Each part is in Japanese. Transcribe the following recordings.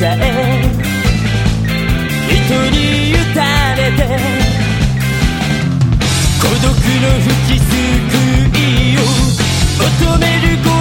さえ人に打たれて孤独の吹きすくいを求める声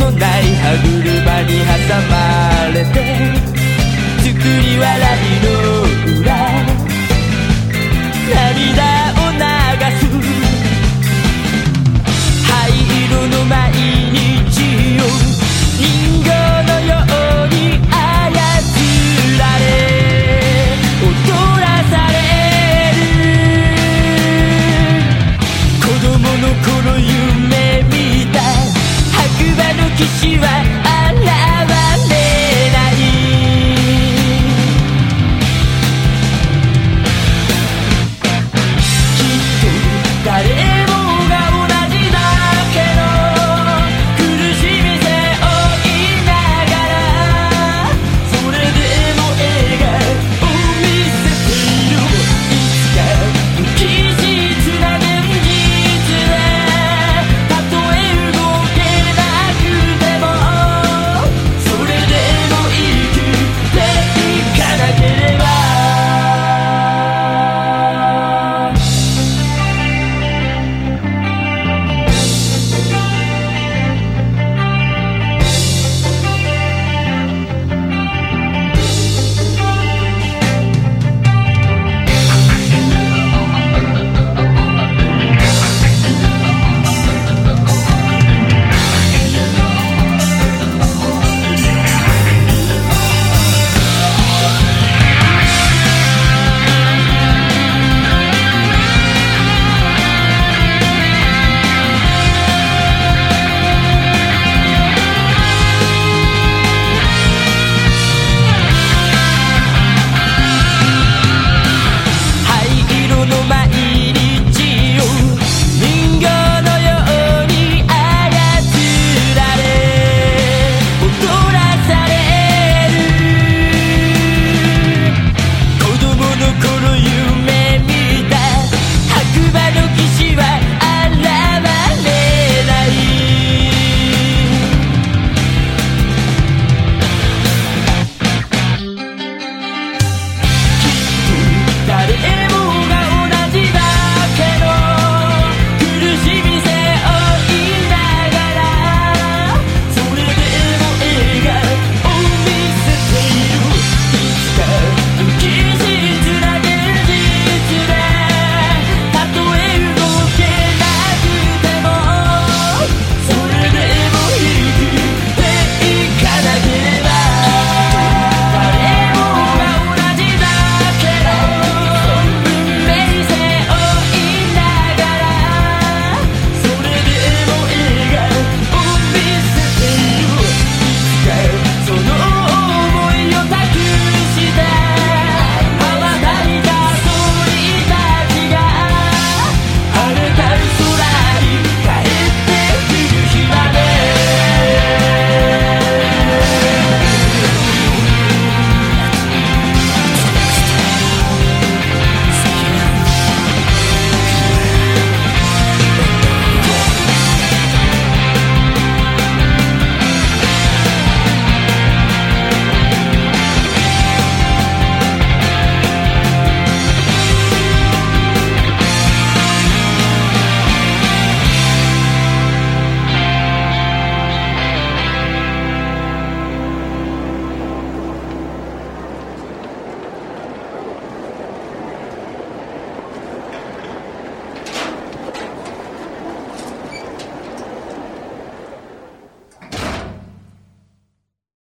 のない歯車に挟まれて作り笑いの